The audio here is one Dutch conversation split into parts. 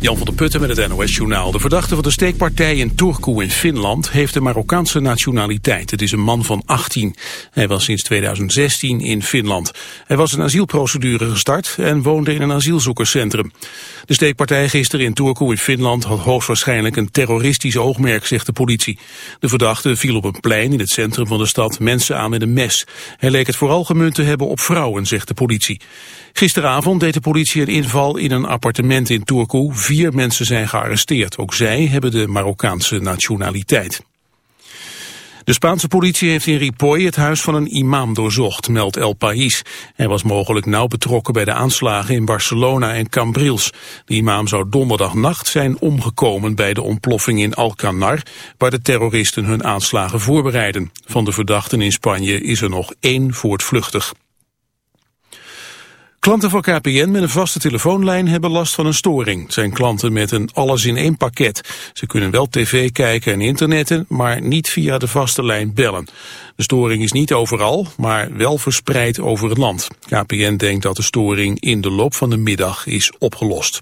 Jan van der Putten met het NOS-journaal. De verdachte van de steekpartij in Turku in Finland heeft een Marokkaanse nationaliteit. Het is een man van 18. Hij was sinds 2016 in Finland. Hij was een asielprocedure gestart en woonde in een asielzoekerscentrum. De steekpartij gisteren in Turku in Finland had hoogstwaarschijnlijk een terroristisch oogmerk, zegt de politie. De verdachte viel op een plein in het centrum van de stad mensen aan met een mes. Hij leek het vooral gemunt te hebben op vrouwen, zegt de politie. Gisteravond deed de politie een inval in een appartement in Turku. Vier mensen zijn gearresteerd. Ook zij hebben de Marokkaanse nationaliteit. De Spaanse politie heeft in Ripoll het huis van een imam doorzocht, meldt El País. Hij was mogelijk nauw betrokken bij de aanslagen in Barcelona en Cambrils. De imam zou donderdagnacht zijn omgekomen bij de ontploffing in Alcanar, waar de terroristen hun aanslagen voorbereiden. Van de verdachten in Spanje is er nog één voortvluchtig. Klanten van KPN met een vaste telefoonlijn hebben last van een storing. Het zijn klanten met een alles-in-één pakket. Ze kunnen wel tv kijken en internetten, maar niet via de vaste lijn bellen. De storing is niet overal, maar wel verspreid over het land. KPN denkt dat de storing in de loop van de middag is opgelost.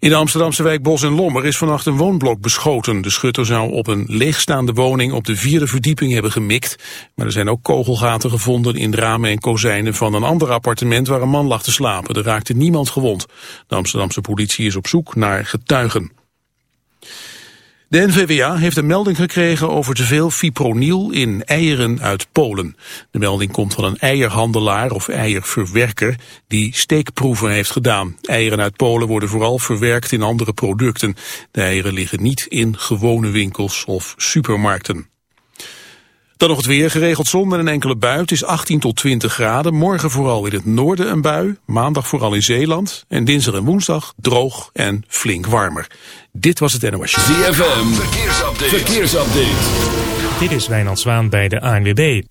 In de Amsterdamse wijk Bos en Lommer is vannacht een woonblok beschoten. De schutter zou op een leegstaande woning op de vierde verdieping hebben gemikt. Maar er zijn ook kogelgaten gevonden in ramen en kozijnen van een ander appartement waar een man lag te slapen. Er raakte niemand gewond. De Amsterdamse politie is op zoek naar getuigen. De NVWA heeft een melding gekregen over te veel fipronil in eieren uit Polen. De melding komt van een eierhandelaar of eierverwerker die steekproeven heeft gedaan. Eieren uit Polen worden vooral verwerkt in andere producten. De eieren liggen niet in gewone winkels of supermarkten. Dan nog het weer, geregeld zon en een enkele bui. Het is 18 tot 20 graden. Morgen vooral in het noorden een bui. Maandag vooral in Zeeland. En dinsdag en woensdag droog en flink warmer. Dit was het NOS. ZFM, verkeersupdate. verkeersupdate. Dit is Wijnand Zwaan bij de ANWB.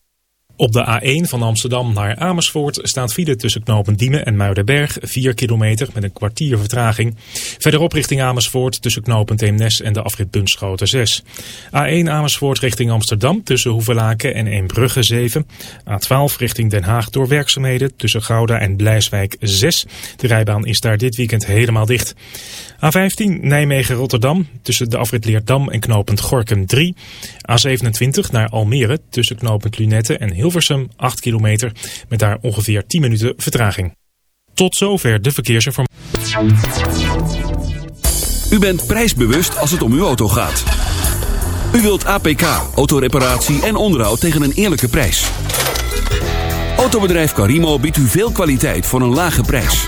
Op de A1 van Amsterdam naar Amersfoort staat file tussen knopen Diemen en Muidenberg. 4 kilometer met een kwartier vertraging. Verderop richting Amersfoort tussen knopen Eemnes en de afrit Bunschoten 6. A1 Amersfoort richting Amsterdam tussen Hoevelaken en Eembrugge 7. A12 richting Den Haag door werkzaamheden tussen Gouda en Blijswijk 6. De rijbaan is daar dit weekend helemaal dicht. A15 Nijmegen-Rotterdam tussen de afrit Leerdam en knopend Gorkum 3. A27 naar Almere tussen knopend Lunette en Hilversum 8 kilometer met daar ongeveer 10 minuten vertraging. Tot zover de verkeersinformatie. U bent prijsbewust als het om uw auto gaat. U wilt APK, autoreparatie en onderhoud tegen een eerlijke prijs. Autobedrijf Carimo biedt u veel kwaliteit voor een lage prijs.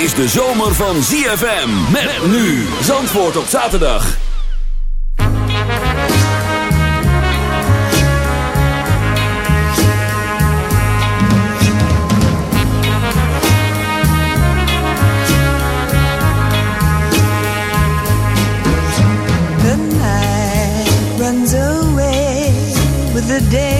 Is de zomer van ZFM. Met nu. Zandvoort op zaterdag. The night runs away with the day.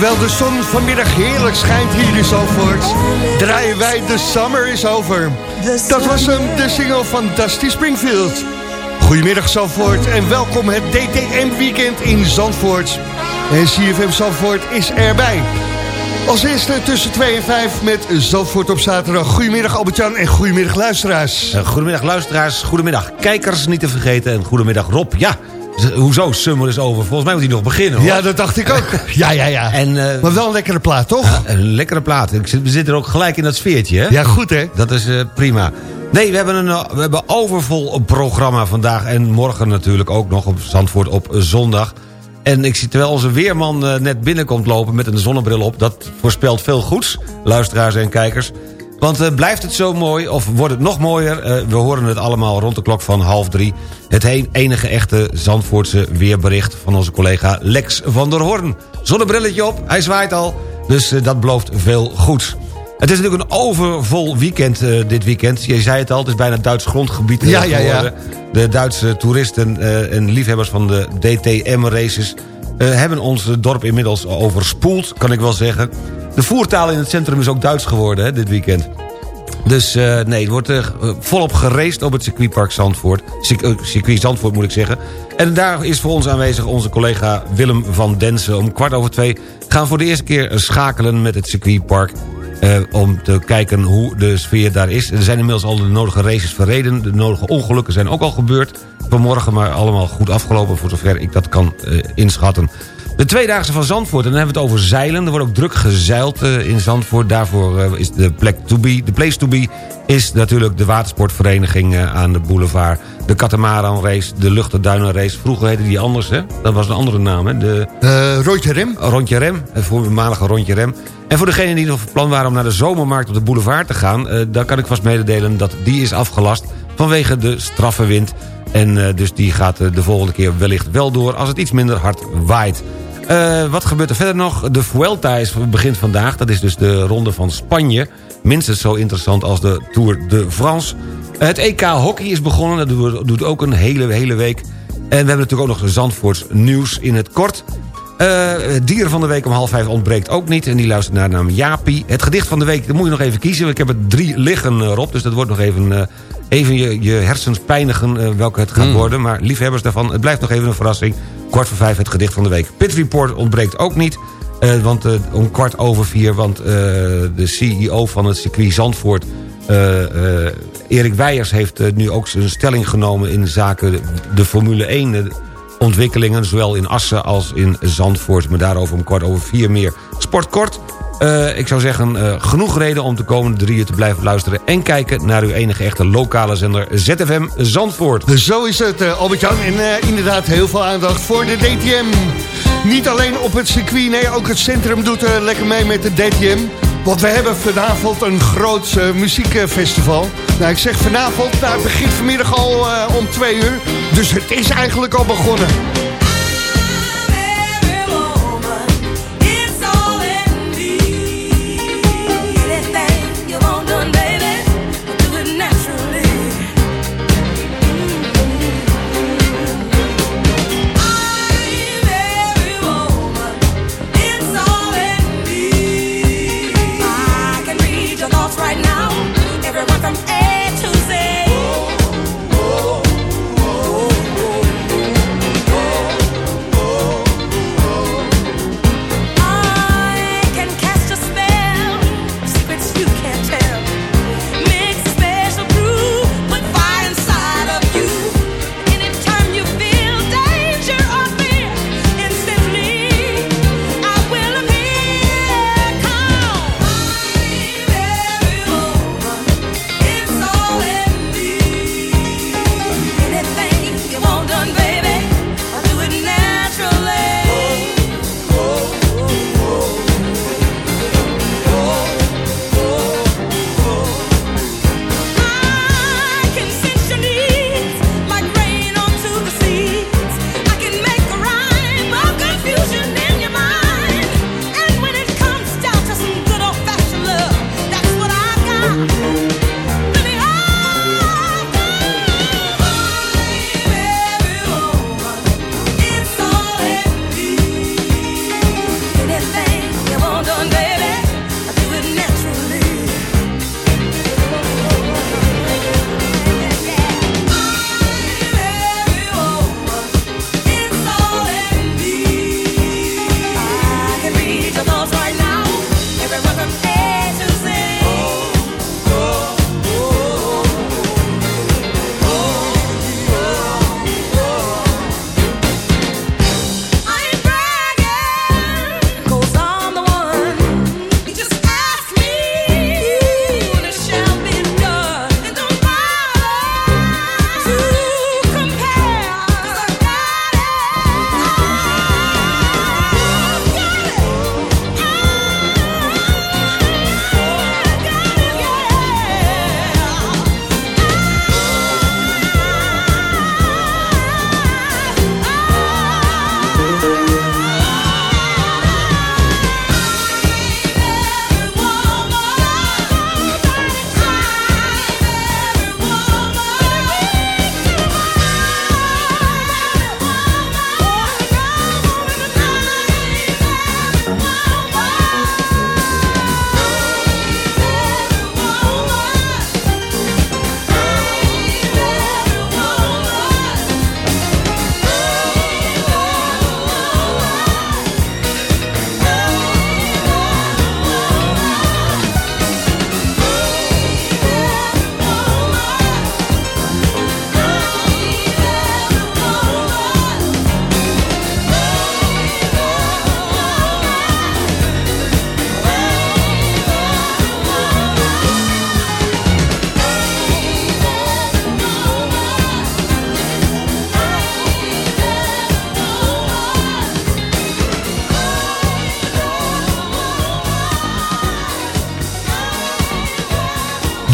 Terwijl de zon vanmiddag heerlijk schijnt hier in Zandvoort... draaien wij de Summer is Over. Dat was hem, de single van Dusty Springfield. Goedemiddag Zandvoort en welkom het DTM-weekend in Zandvoort. En CFM Zandvoort is erbij. Als eerste tussen 2 en 5 met Zandvoort op zaterdag. Goedemiddag Albert-Jan en goedemiddag luisteraars. Eh, Goedemiddag luisteraars, goedemiddag kijkers niet te vergeten en goedemiddag Rob. Ja, hoezo Summer is over? Volgens mij moet hij nog beginnen hoor. Ja, dat dacht ik ook. Ja, ja, ja. En, eh, maar wel een lekkere plaat, toch? Een lekkere plaat. Ik zit, we zitten er ook gelijk in dat sfeertje hè? Ja, goed hè? Dat is eh, prima. Nee, we hebben een eh, we hebben overvol programma vandaag en morgen natuurlijk ook nog op Zandvoort op zondag. En ik zie terwijl onze weerman net binnenkomt lopen met een zonnebril op... dat voorspelt veel goeds, luisteraars en kijkers. Want eh, blijft het zo mooi of wordt het nog mooier? Eh, we horen het allemaal rond de klok van half drie. Het heen- enige echte Zandvoortse weerbericht van onze collega Lex van der Hoorn. Zonnebrilletje op, hij zwaait al, dus eh, dat belooft veel goeds. Het is natuurlijk een overvol weekend dit weekend. Je zei het al, het is bijna Duits grondgebied Ja, ja, ja. De Duitse toeristen en liefhebbers van de DTM-races... hebben ons dorp inmiddels overspoeld, kan ik wel zeggen. De voertaal in het centrum is ook Duits geworden hè, dit weekend. Dus eh, nee, het wordt eh, volop geraced op het circuitpark Zandvoort. Cir- eh, circuit Zandvoort moet ik zeggen. En daar is voor ons aanwezig onze collega Willem van Densen. Om kwart over twee gaan voor de eerste keer schakelen met het circuitpark... eh, om te kijken hoe de sfeer daar is. Er zijn inmiddels al de nodige races verreden. De nodige ongelukken zijn ook al gebeurd vanmorgen... maar allemaal goed afgelopen voor zover ik dat kan eh, inschatten. De tweedaagse van Zandvoort, en dan hebben we het over zeilen. Er wordt ook druk gezeild eh, in Zandvoort. Daarvoor eh, is de plek to be, de place to be... is natuurlijk de watersportvereniging eh, aan de boulevard. De Katamaran race, de Luchterduinen Vroeger heette die anders, hè? Dat was een andere naam, hè? De Eh Rondje Rem. Rondje Rem, het voormalige Rondje Rem. En voor degenen die nog van plan waren om naar de zomermarkt op de boulevard te gaan... daar kan ik vast mededelen dat die is afgelast vanwege de straffe wind. En dus die gaat de volgende keer wellicht wel door als het iets minder hard waait. Eh, wat gebeurt er verder nog? De Vuelta is, begint vandaag. Dat is dus de ronde van Spanje. Minstens zo interessant als de Tour de France. Het EK Hockey is begonnen. Dat doet- ook een hele, hele week. En we hebben natuurlijk ook nog Zandvoorts nieuws in het kort. Eh, dieren van de week om half vijf ontbreekt ook niet. En die luistert naar de naam Jaapie. Het gedicht van de week, dat moet je nog even kiezen. Ik heb er drie liggen, eh, Rob. Dus dat wordt nog even, even je, je hersens pijnigen welke het gaat worden. Maar liefhebbers daarvan, het blijft nog even een verrassing. Kwart voor vijf het gedicht van de week. Pit Report ontbreekt ook niet. Eh, want eh, om kwart over vier, want eh, de CEO van het circuit Zandvoort... Erik Weijers heeft nu ook zijn stelling genomen... in zaken de Formule 1 eh, ontwikkelingen... zowel in Assen als in Zandvoort. Maar daarover om kwart over vier meer. Sport Eh, ik zou zeggen, eh, genoeg reden om de komende drie uur te blijven luisteren... en kijken naar uw enige echte lokale zender ZFM Zandvoort. Zo is het, eh, Albert-Jan. En inderdaad heel veel aandacht voor de DTM. Niet alleen op het circuit, nee, ook het centrum doet lekker mee met de DTM. Want we hebben vanavond een groot muziekfestival. Nou, ik zeg vanavond, nou, begint vanmiddag al om twee uur. Dus het is eigenlijk al begonnen.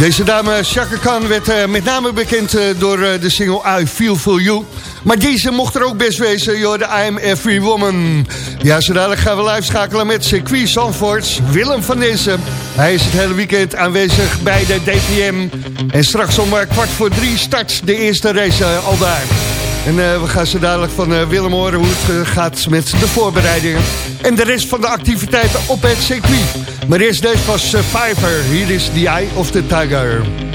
Deze dame Chaka Khan werd eh, met name bekend eh, door eh, de single I Feel For You. Maar deze mocht er ook best wezen, joh, de I Am Every Woman. Ja, zo dadelijk gaan we live schakelen met circuit Zandvoort. Willem van Dezen. Hij is het hele weekend aanwezig bij de DTM. En straks om kwart voor drie start de eerste race al daar. En eh, we gaan zo dadelijk van eh, Willem horen hoe het eh, gaat met de voorbereidingen. En de rest van de activiteiten op het circuit. Maar eerst deze van Survivor. Hier is The Eye of the Tiger.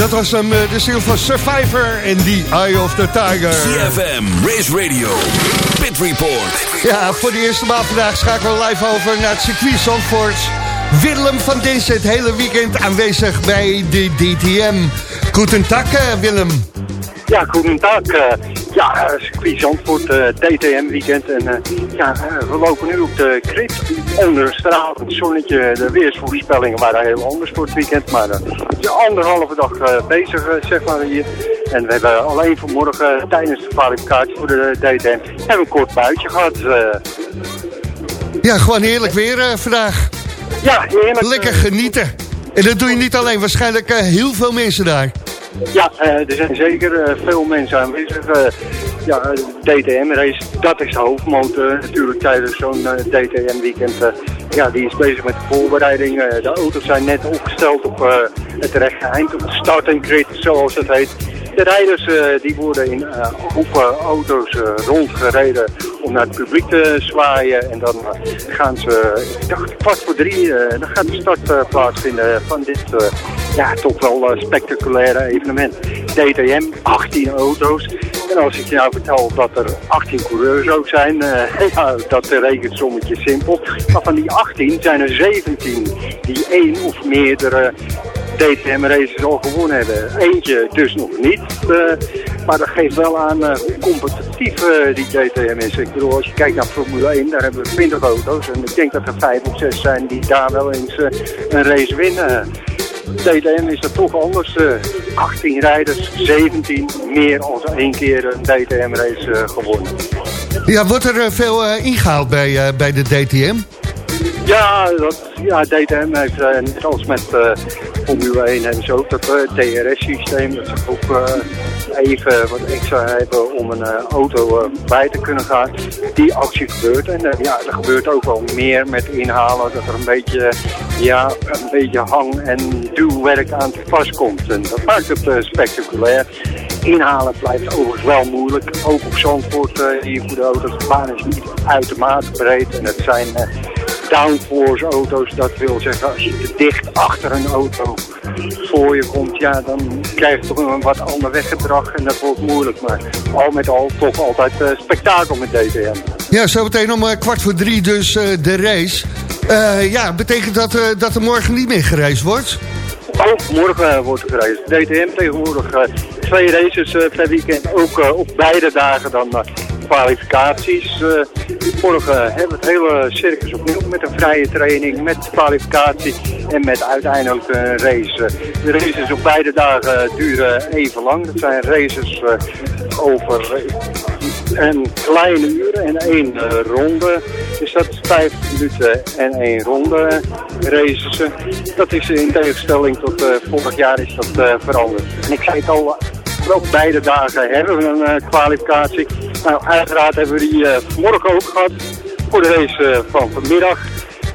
Dat was hem, eh, de ziel van Survivor en The Eye of the Tiger. CFM, Race Radio, Pit Report. Ja, voor de eerste maal vandaag schakelen we live over naar het circuit Zandvoort. Willem van Dinsen het hele weekend aanwezig bij de DTM. Goedendag eh, Willem. Ja, goedendag. eh ja, circuit Zandvoort, eh, DTM weekend. En eh, ja, we lopen nu op de grid onder een stralend zonnetje. De weersvoorspellingen waren heel anders voor het weekend. Maar zijn anderhalve dag eh, bezig, eh, zeg maar, hier. En we hebben alleen vanmorgen eh, tijdens de kwalificatie voor de DTM hebben een kort buitje gehad. eh. Ja, gewoon heerlijk weer vandaag. ja, heerlijk. Lekker genieten. En dat doe je niet alleen, waarschijnlijk heel veel mensen daar. Ja, er zijn zeker veel mensen aanwezig. Ja, eh, DTM-race, dat is de hoofdmotor natuurlijk tijdens zo'n eh, DTM-weekend. eh, ja, die is bezig met de voorbereiding. Eh, de auto's zijn net opgesteld op het rechte eind, op de starting grid, zoals het heet. De rijders die worden in groepen auto's rondgereden om naar het publiek te zwaaien. En dan gaan ze, ik dacht kwart voor drie, dan gaat de start plaatsvinden van dit ja, toch wel spectaculaire evenement. DTM, 18 auto's. En als ik je nou vertel dat er 18 coureurs ook zijn, eh, dat rekensommetje simpel. Maar van die 18 zijn er 17 die één of meerdere DTM-races al gewonnen hebben. Eentje dus nog niet. eh, maar dat geeft wel aan eh, hoe competitief die DTM is. Ik bedoel, als je kijkt naar Formule 1, daar hebben we 20 auto's. En ik denk dat er 5 of 6 zijn die daar wel eens een race winnen. DTM is dat toch anders. eh 18 rijders, 17, meer dan één keer een DTM-race eh, gewonnen. Ja, wordt er eh, veel eh, ingehaald bij, eh, bij de DTM? Ja, dat, ja DTM heeft, eh, net als met eh, Formule 1 hebben ze ook dat eh, DRS-systeem. Dat ze ook eh, even wat extra hebben om een eh, auto bij te kunnen gaan. Die actie gebeurt. En ja, er gebeurt ook wel meer met inhalen. Dat er een beetje, ja, een beetje hang- en duwwerk aan te vastkomt. En dat maakt het spectaculair. Inhalen blijft overigens wel moeilijk. Ook op Zandvoort hier voor de auto's. De baan is niet uitermate breed. En het zijn downforce auto's. Dat wil zeggen, als je te dicht achter een auto voor je komt, ja, dan krijg je toch een wat ander weggedrag. En dat wordt moeilijk. Maar al met al toch altijd eh, spektakel met DTM. Ja, zometeen om eh, kwart voor drie dus eh, de race. Ja, betekent dat dat er morgen niet meer gereisd wordt? Oh, morgen wordt er gereisd. DTM tegenwoordig twee races per weekend. Ook op beide dagen dan kwalificaties. Eh, morgen hebben we het hele circus opnieuw met een vrije training, met kwalificatie en met uiteindelijk een race. Eh, de races op beide dagen duren even lang. Dat zijn races eh, over eh, een kleine uur en één eh, ronde. Dus dat is vijf minuten en één ronde races. Dat is in tegenstelling tot eh, vorig jaar is dat eh, veranderd. En ik zei het al, op beide dagen hebben we een eh, kwalificatie. Nou, uiteraard hebben we die eh, vanmorgen ook gehad voor de race eh, van vanmiddag.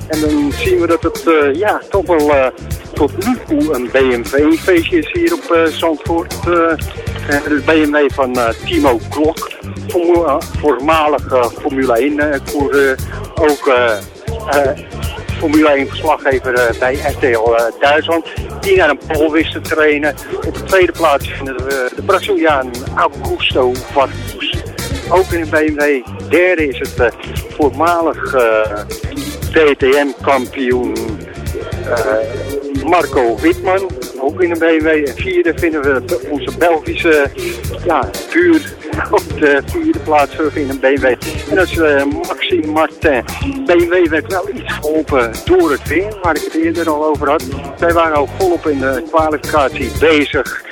En dan zien we dat het eh, ja, toch wel tot nu toe een BMW-feestje is hier op eh, Zandvoort. De BMW van Timo Klok, voormalig Formule 1-coureur. ook Formule 1 verslaggever bij RTL Duitsland. Die naar een pol wist te trainen. Op de tweede plaats vinden we de Braziliaan Augusto Vargas. Ook in BMW. Derde is het eh, voormalig eh, DTM-kampioen eh, Marco Witman. Ook in een BMW. En vierde vinden we onze Belgische ja, buur op de vierde plaats in een BMW. En dat is eh, Maxime Martin. BMW werd wel iets geholpen door het weer, waar ik het eerder al over had. Zij waren al volop in de kwalificatie bezig.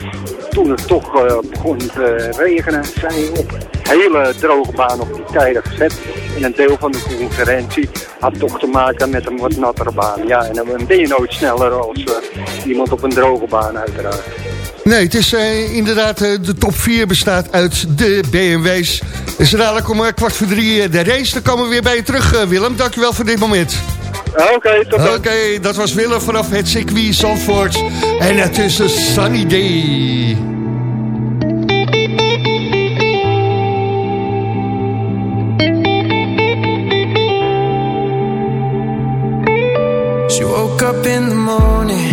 Toen het toch eh, begon te regenen, zijn op hele droge baan op die tijden gezet. En een deel van de conferentie had toch te maken met een wat nattere baan. Ja, en dan ben je nooit sneller als eh, iemand op een droge baan uiteraard. Nee, het is eh, inderdaad, eh, de top 4 bestaat uit de BMW's. Dus dadelijk om eh, kwart voor drie de race. Dan komen we weer bij je terug, Willem. Dankjewel voor dit moment. Oké, tot dan. Oké, dat was Willem vanaf het circuit Zandvoort. En het is een sunny day. She woke up in the morning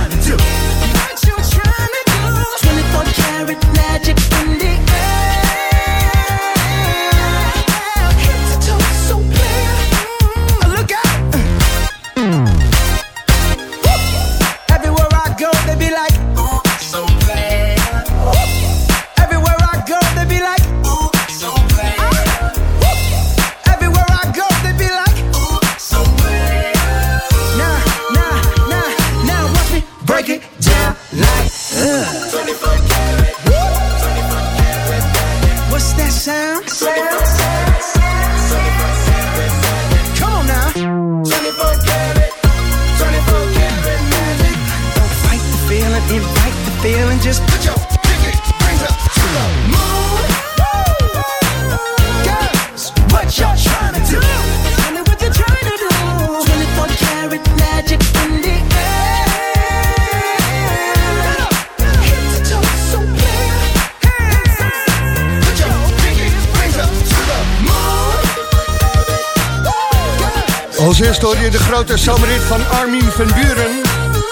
De zomerrit van Armin van Buren.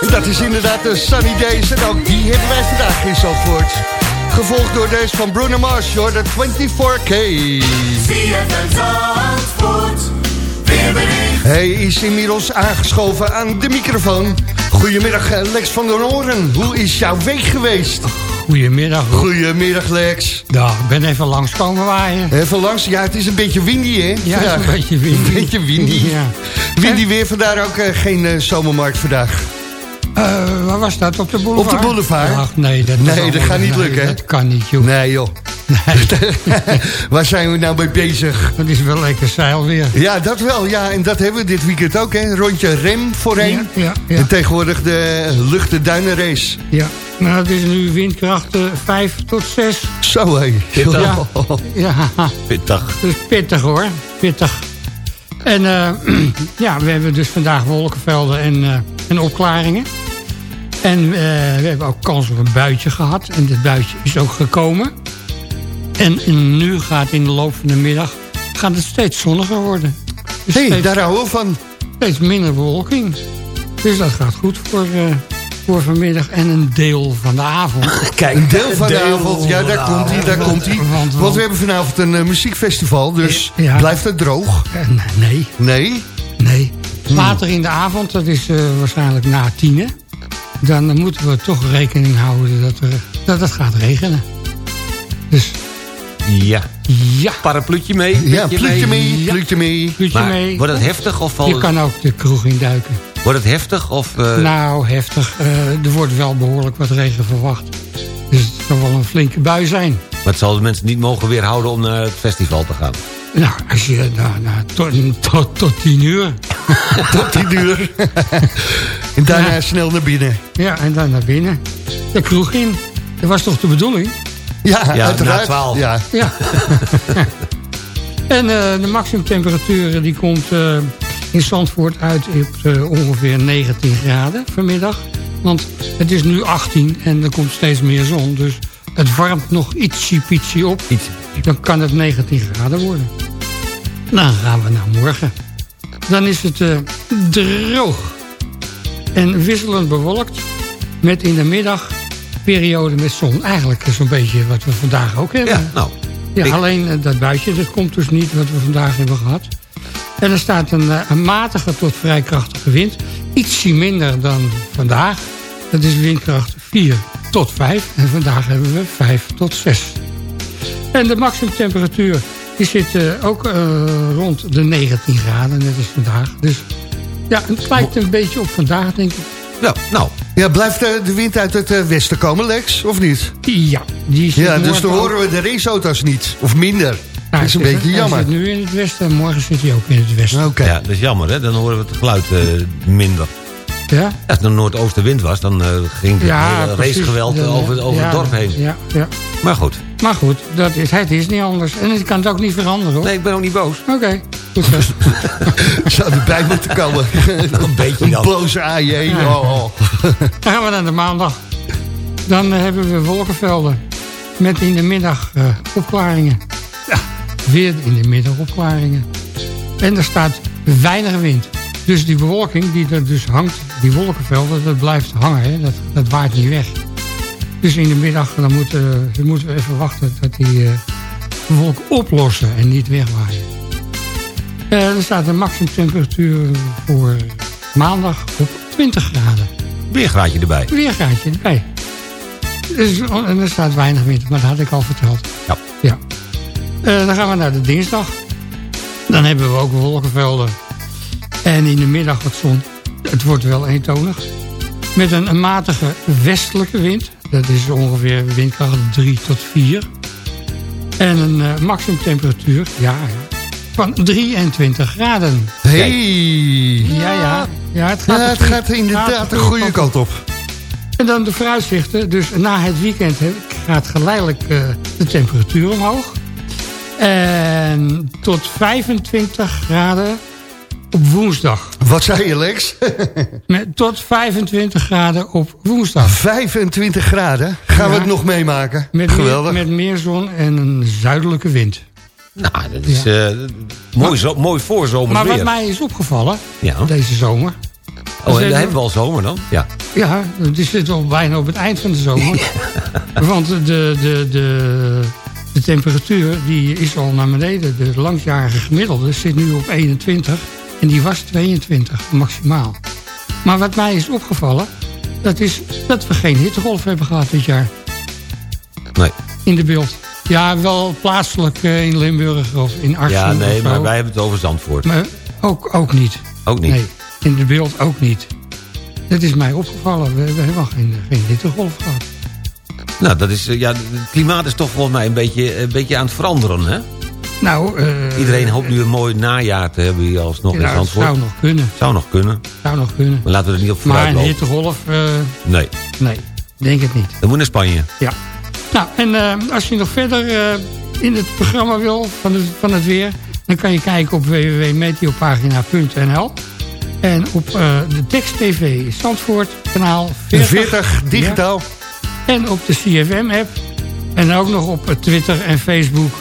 En dat is inderdaad de Sunny Days. En ook die hebben wij vandaag in Zandvoort. Gevolgd door deze van Bruno Mars, door de 24K. Hij is inmiddels aangeschoven aan de microfoon. Goedemiddag eh, Lex van der Oren. Hoe is jouw week geweest? Goedemiddag. Goedemiddag Lex. Ja, ik ben even langskomen waaien. Even langs. Ja, het is een beetje windy hè? Ja, het is een beetje windy. Een beetje windy. Ja. Windy weer, vandaar ook eh, geen eh, zomermarkt vandaag. Eh, waar was dat? Op de boulevard? Op de boulevard? Ach, nee, dat, Nee, dat gaat niet lukken? Dat kan niet, joh. Nee joh. Waar zijn we nou mee bezig? Dat is wel lekker zeil weer. Ja, dat wel. Ja, en dat hebben we dit weekend ook, hè. Rondje rem voorheen. Ja, ja, ja. En tegenwoordig de luchtenduinenrace. Ja, nou, het is nu windkracht eh, 5 tot 6. Zo, hé. Ja, ja, Pittig. dat is pittig hoor. Pittig. En eh, ja, we hebben dus vandaag wolkenvelden en, eh, en opklaringen. En eh, we hebben ook kans op een buitje gehad. En dit buitje is ook gekomen. En nu gaat in de loop van de middag gaat het steeds zonniger worden. Dus steeds, daar houden we van. steeds minder bewolking. Dus dat gaat goed voor, eh, voor vanmiddag en een deel van de avond. Kijk, een deel van de avond. Ja, daar komt hij, daar komt hij. Want- Want we hebben vanavond een eh, muziekfestival, dus Ja. blijft het droog? Eh, nee, Nee? nee. Later in de avond, dat is eh, waarschijnlijk na tienen... dan moeten we toch rekening houden dat, er, dat het gaat regenen. Dus Ja. ja, Parapluutje mee? Ja, plukje mee, Ja. plukje mee. puutje Maar mee. wordt het heftig of Je valt kan ook de kroeg induiken. Wordt het heftig of... eh, Nou, heftig. Eh, er wordt wel behoorlijk wat regen verwacht. Dus het zal wel een flinke bui zijn. Maar het zal de mensen niet mogen weerhouden om naar het festival te gaan. Nou, als je nou, nou, tot, tot, tot tien uur. Tot die uur. en daarna Ja. snel naar binnen. Ja, en dan naar binnen. De kroeg in. Dat was toch de bedoeling? Ja, Ja, uiteraard. na 12. Ja. Ja. en eh, de maximumtemperatuur die komt eh, in Zandvoort uit op eh, ongeveer 19 graden vanmiddag. Want het is nu 18 en er komt steeds meer zon. Dus het warmt nog ietsie pietsie op. Dan kan het 19 graden worden. Dan gaan we naar morgen. Dan is het eh, droog. En wisselend bewolkt. Met in de middag periode met zon. Eigenlijk zo'n beetje wat we vandaag ook hebben. Ja, nou. Ja, Ik- alleen eh, dat buitje, dat komt dus niet wat we vandaag hebben gehad. En er staat een, eh, een matige tot vrij krachtige wind. Ietsie minder dan vandaag. Dat is windkracht 4 tot 5. En vandaag hebben we 5 tot 6. En de maximumtemperatuur die zit eh, ook rond de 19 graden, net als vandaag. Dus ja, het lijkt een beetje op vandaag, denk ik. Nou, nou. Ja, blijft eh, de wind uit het eh, westen komen, Lex? Of niet? Ja, die zit Ja, dus dan horen we de raceauto's niet. Of minder. Nou, dat is een beetje jammer. Hij zit nu in het westen en morgen zit hij ook in het westen. Oké. Ja, dat is jammer, hè? Dan horen we het geluid eh, minder. Ja? Als het een noordoostenwind was, dan ging het hele precies. racegeweld over, over ja, het dorp heen. Ja, ja. Maar goed. Maar goed, dat is, het is niet anders. En ik kan het ook niet veranderen, hoor. Nee, ik ben ook niet boos. Oké, goed zo. Zou erbij moeten komen. Een beetje Een dan. boze AJ. Oh, oh. Dan gaan we naar de maandag. Dan eh, hebben we wolkenvelden. Met in de middag eh, opklaringen. Ja, weer in de middag opklaringen. En er staat weinig wind. Dus die bewolking die er dus hangt, die wolkenvelden, dat blijft hangen. Hè? Dat, dat waait niet weg. Dus in de middag dan moeten, dan moeten we even wachten dat die eh, wolken oplossen en niet wegwaaien. Eh, er staat een maximumtemperatuur voor maandag op 20 graden. Weer een graadje erbij. Weer een graadje erbij. Dus, en er staat weinig wind, maar dat had ik al verteld. Ja. ja. Eh, dan gaan we naar de dinsdag. Dan hebben we ook wolkenvelden. En in de middag wat zon. Het wordt wel eentonig. Met een, een matige westelijke wind. Dat is ongeveer windkracht 3 tot 4. En een eh, maximumtemperatuur ja, van 23 graden. Hey. Ja, ja. Ja, het gaat, Ja, het gaat inderdaad de goede kant op. En dan de vooruitzichten. Dus na het weekend gaat geleidelijk eh, de temperatuur omhoog. En tot 25 graden op woensdag. Wat zei je, Lex? Met, tot 25 graden op woensdag. 25 graden. Gaan we het nog meemaken? Met Geweldig. Meer, met meer zon en een zuidelijke wind. Nou, dat is eh, mooi, zo, mooi voorzomers Maar wat mij is opgevallen, Ja. deze zomer... Oh, en dan hebben we al zomer dan? Ja. Ja, het is zit al bijna op het eind van de zomer. Want de, de, de, de temperatuur die is al naar beneden. De langjarige gemiddelde zit nu op 21 en die was 22 maximaal. Maar wat mij is opgevallen, dat is dat we geen hittegolf hebben gehad dit jaar Nee. in de beeld. Ja, wel plaatselijk eh, in Limburg of in Arnhem Ja, nee, maar wij hebben het over Zandvoort. Maar ook, ook niet. Ook niet. Nee, in de beeld ook niet. Dat is mij opgevallen. We, we hebben geen, geen hittegolf gehad. Nou, dat is, eh, ja, het klimaat is toch volgens mij een beetje, een beetje aan het veranderen, hè? Nou, eh, Iedereen hoopt nu een mooi najaar te hebben hier alsnog in ja, het Zandvoort. zou nog kunnen. Zou nog kunnen, Zou nog kunnen. maar laten we er niet op Maar vooruit een lopen. hittegolf, eh, Nee, nee, denk het niet. dan moet naar Spanje. Ja. Nou, en eh, als je nog verder eh, in het programma wil van het, van het weer... dan kan je kijken op www.meteopagina.nl. En op eh, de tekst TV Zandvoort, kanaal 40. 40 digitaal. Ja. En op de CFM-app. En ook nog op Twitter en Facebook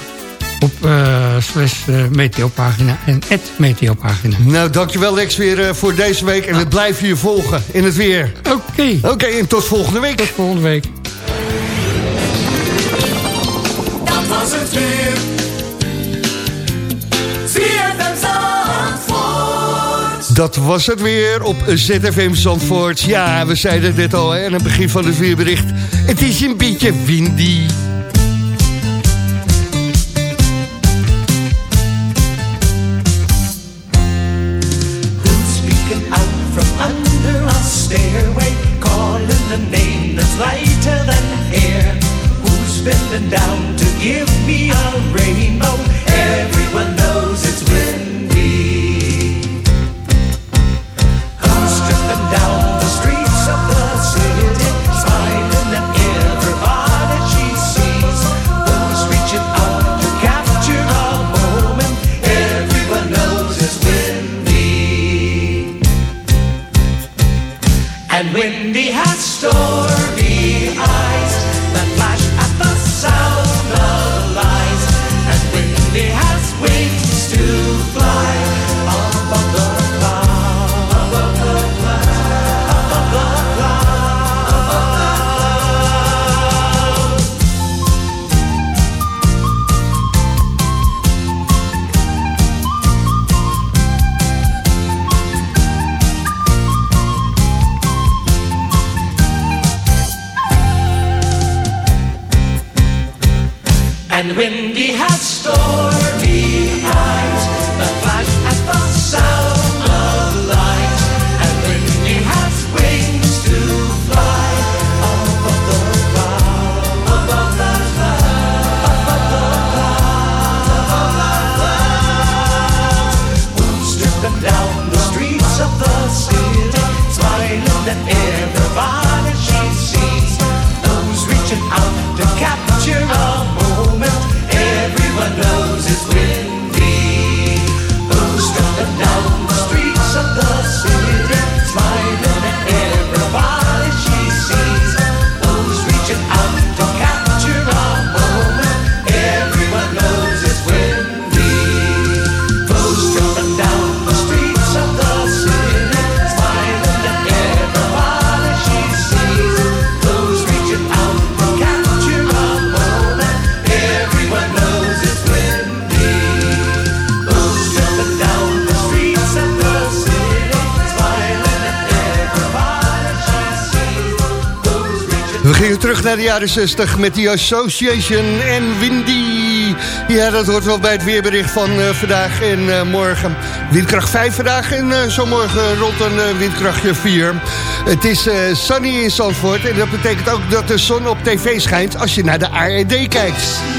op eh slash eh, meteopagina en at meteopagina. Nou, dankjewel Lex weer eh, voor deze week. En we blijven je volgen in het weer. Oké, Oké, en tot volgende week. tot volgende week. Dat was het weer. ZFM Zandvoort. Dat was het weer op ZFM Zandvoort. Ja, we zeiden het net al hè, aan het begin van het weerbericht. Het is een beetje windy. And naar de jaren 60 met die Association en Windy. Ja, dat hoort wel bij het weerbericht van eh, vandaag en eh, morgen. Windkracht 5 vandaag en eh, zo morgen rond een windkrachtje 4. Het is sunny in Zandvoort en dat betekent ook dat de zon op tv schijnt als je naar de ARD kijkt.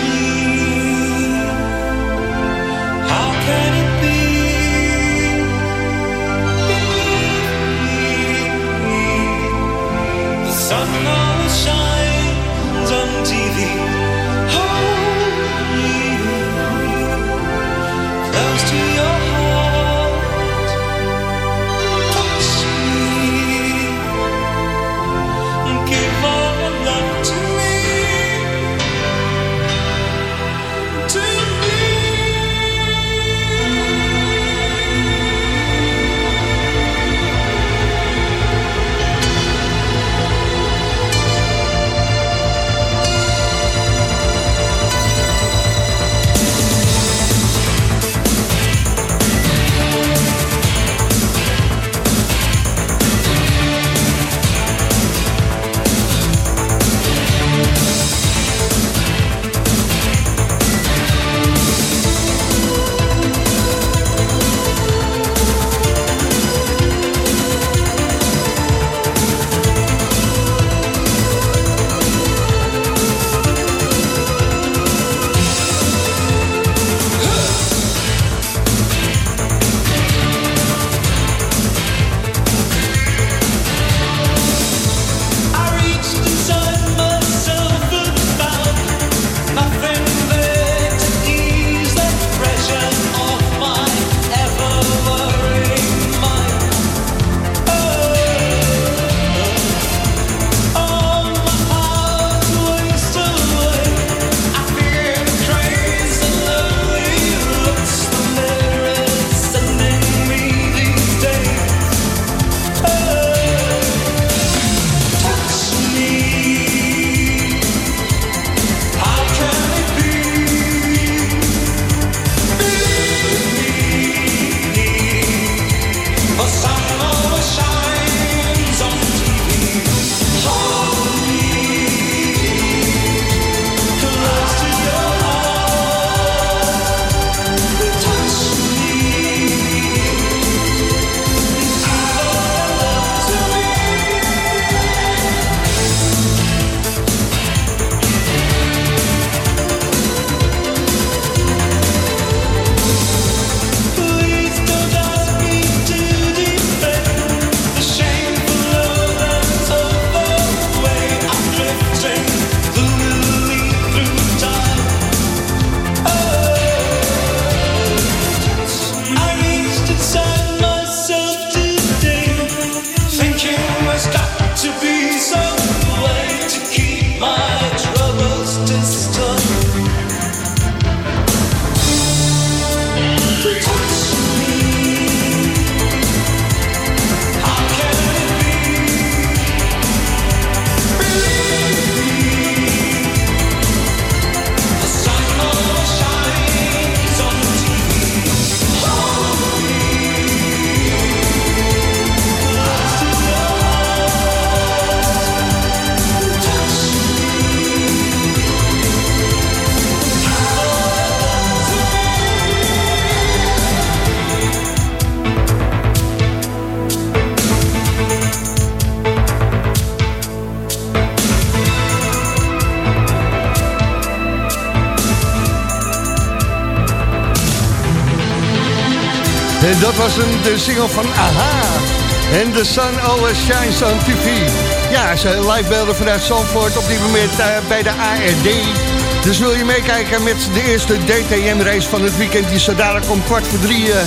De single van Aha. En The Sun Always Shines on TV. Ja, ze live beelden vanuit Zandvoort op dit moment eh, bij de ARD. Dus wil je meekijken met de eerste DTM-race van het weekend... die zo dadelijk om kwart voor drie eh,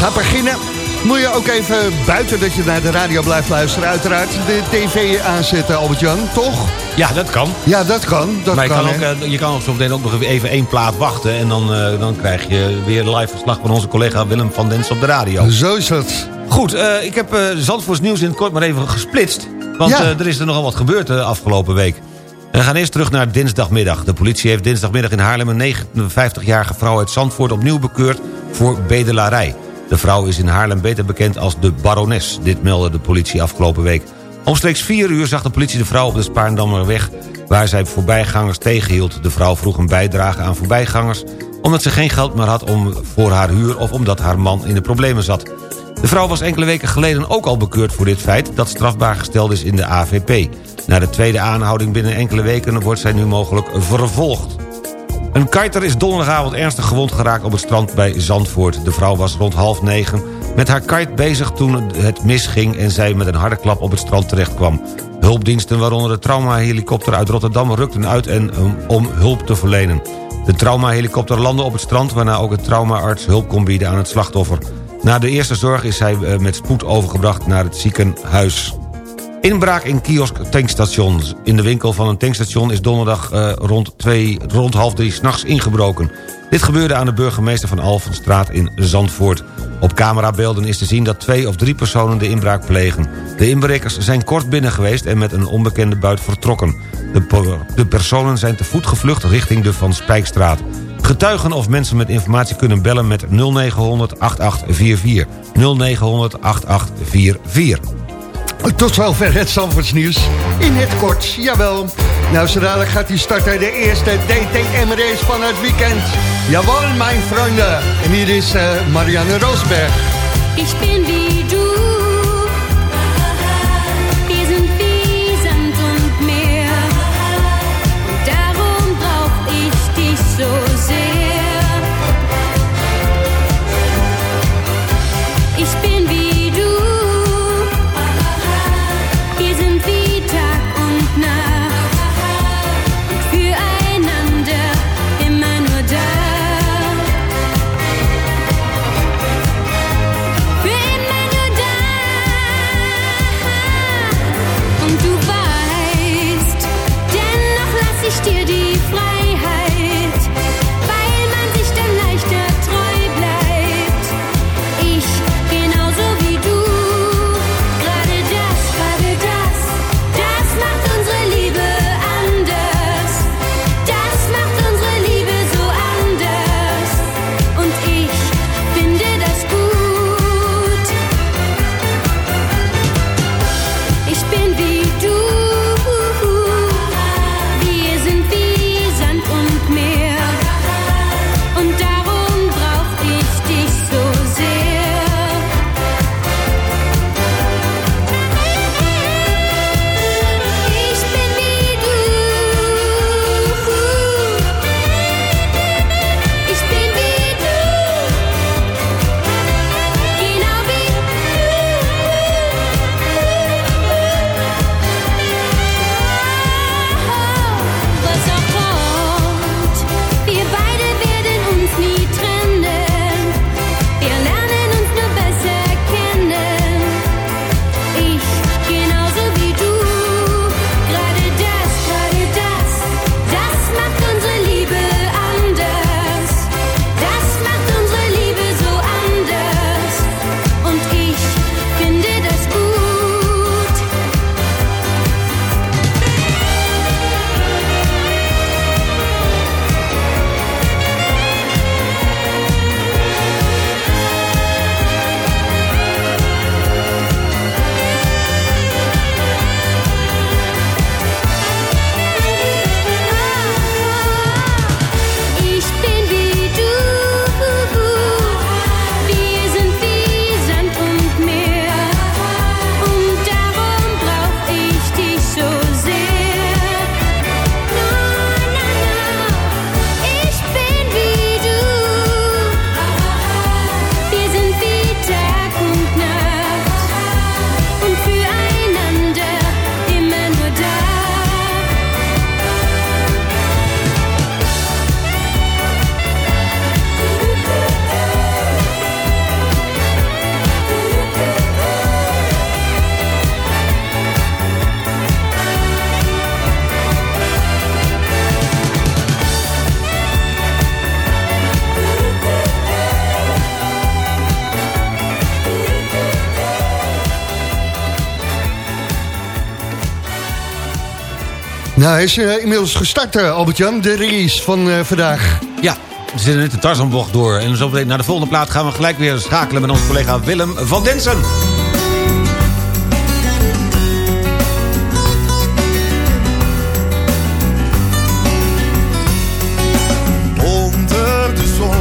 gaat beginnen... moet je ook even buiten dat je naar de radio blijft luisteren... uiteraard de tv aanzetten, Albert-Jan, toch? Ja, dat kan. Ja, dat kan. Dat maar je kan, kan, ook, eh, je kan ook zo meteen ook nog even één plaat wachten... en dan, eh, dan krijg je weer live verslag van onze collega Willem van Dens op de radio. Zo is het. Goed, eh, ik heb Zandvoorts nieuws in het kort maar even gesplitst. Want Ja. er is er nogal wat gebeurd de afgelopen week. We gaan eerst terug naar dinsdagmiddag. De politie heeft dinsdagmiddag in Haarlem een 59-jarige vrouw uit Zandvoort opnieuw bekeurd voor bedelarij. De vrouw is in Haarlem beter bekend als de barones. Dit meldde de politie afgelopen week. Omstreeks 4 uur zag de politie de vrouw op de Spaarndammerweg... waar zij voorbijgangers tegenhield. De vrouw vroeg een bijdrage aan voorbijgangers... omdat ze geen geld meer had om, voor haar huur... of omdat haar man in de problemen zat. De vrouw was enkele weken geleden ook al bekeurd voor dit feit... dat strafbaar gesteld is in de AVP. Na de tweede aanhouding binnen enkele weken wordt zij nu mogelijk vervolgd. Een kiter is donderdagavond ernstig gewond geraakt op het strand bij Zandvoort. De vrouw was rond half negen met haar kite bezig toen het misging... en zij met een harde klap op het strand terecht kwam. Hulpdiensten, waaronder de traumahelikopter uit Rotterdam... rukten uit en um, om hulp te verlenen. De traumahelikopter landde op het strand... waarna ook het traumaarts hulp kon bieden aan het slachtoffer. Na de eerste zorg is zij eh, met spoed overgebracht naar het ziekenhuis. Inbraak in kiosk tankstations. In de winkel van een tankstation is donderdag eh, rond, twee, rond half drie s'nachts ingebroken. Dit gebeurde aan de burgemeester van Alphenstraat in Zandvoort. Op camerabeelden is te zien dat twee of drie personen de inbraak plegen. De inbrekers zijn kort binnen geweest en met een onbekende buit vertrokken. De, de personen zijn te voet gevlucht richting de Van Spijkstraat. Getuigen of mensen met informatie kunnen bellen met 0900 8844. 0900 8844. Tot zover het Zandvoorts nieuws. In het kort, jawel. Nou, zo dadelijk gaat hij starten de eerste DTM-race van het weekend. Jawel, mijn vrienden. En hier is eh, Marianne Roosberg. Ich bin wie du. Nou, hij is eh, inmiddels gestart, eh, Albert-Jan, de race van eh, vandaag. Ja, we zitten net de Tarzanbocht door. En zo meteen naar de volgende plaat gaan we gelijk weer schakelen... met onze collega Willem van Densen. Onder de zon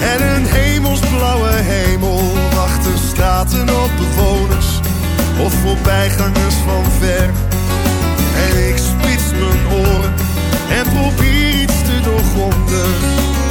en een hemelsblauwe hemel wachten straten op bewoners of voorbijgangers van ver.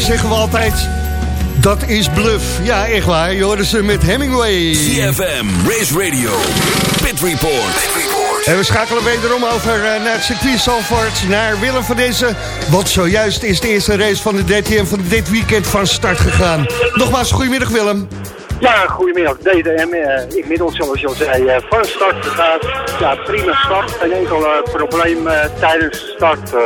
zeggen we altijd, dat is bluff. Ja, echt waar, je hoorde ze met Hemingway. CFM, Race Radio, Pit Report. En we schakelen wederom over eh, naar het circuit Zalvoort, naar Willem van deze. Want zojuist is de eerste race van de DTM van dit weekend van start gegaan. Nogmaals, goedemiddag Willem. Ja, goedemiddag. DTM, eh, inmiddels zoals je al zei, eh, van start gegaan. Ja, prima start. Geen enkel probleem eh, tijdens de start. eh,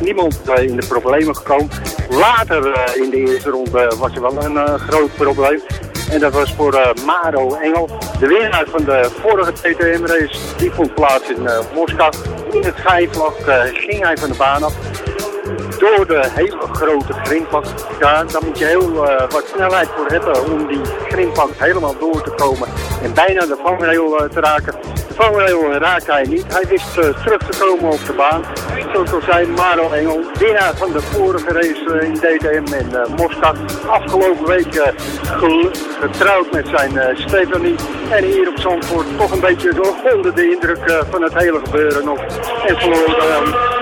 niemand eh, in de problemen gekomen. Later eh, in de eerste ronde was er wel een eh, groot probleem. En dat was voor eh, Maro Engel. De winnaar van de vorige TTM-race, die vond plaats in Moskou. In het schijfvlak ging hij van de baan af door de hele grote grindpak. Ja, daar moet je heel wat snelheid voor hebben om die grindpak helemaal door te komen en bijna de vangrail te raken. De vangrail raakte hij niet. Hij wist eh, terug te komen op de baan. Zoals al zei Maro Engel, winnaar van de vorige race eh, in DTM in eh, Moskou. Afgelopen week getrouwd met zijn Stephanie. En hier op Zandvoort toch een beetje onder de indruk van het hele gebeuren nog. En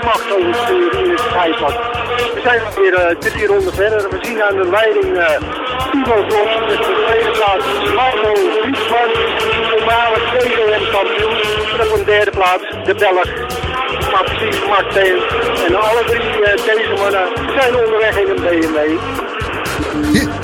macht over het stuur in het schijfvlak. We zijn weer drie ronden verder. We zien aan de leiding Timo Vos met de tweede plaats Marco voormalig DTM-kampioen. En op een derde plaats de Belg Maxime Martin. En alle drie eh, deze mannen zijn onderweg in een BMW.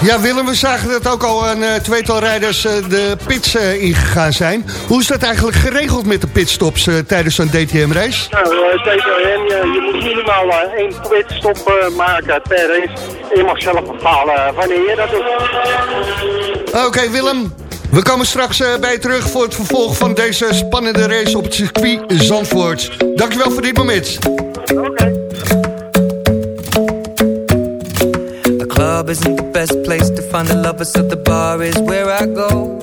Ja, Willem, we zagen dat ook al een eh, tweetal rijders eh, de pits ingegaan zijn. Hoe is dat eigenlijk geregeld met de pitstops tijdens zo'n DTM-race? Nou, DTM, je, moet minimaal één pitstop maken per race. En je mag zelf bepalen wanneer je dat doet. Oké, Willem. We komen straks eh, bij terug voor het vervolg van deze spannende race op het circuit Zandvoort. Dankjewel voor dit moment. The club isn't the best place to find the lovers, so the bar is where I go.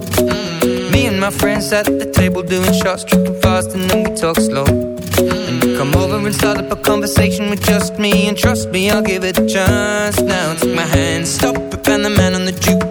Me and my friends at the table doing shots, tripping fast, and then we talk slow. And you come over and start up a conversation with just me, and trust me, I'll give it a chance. Now take my hand, stop it, and the man on the jukebox,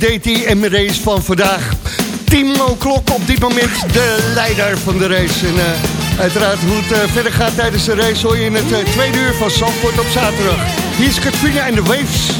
Zandvoort de DTM-race van vandaag. Timo Klok op dit moment de leider van de race. En eh, uiteraard hoe het eh, verder gaat tijdens de race... hoor je in het eh, tweede uur van Zandvoort op zaterdag. Hier is Katrina en de Waves.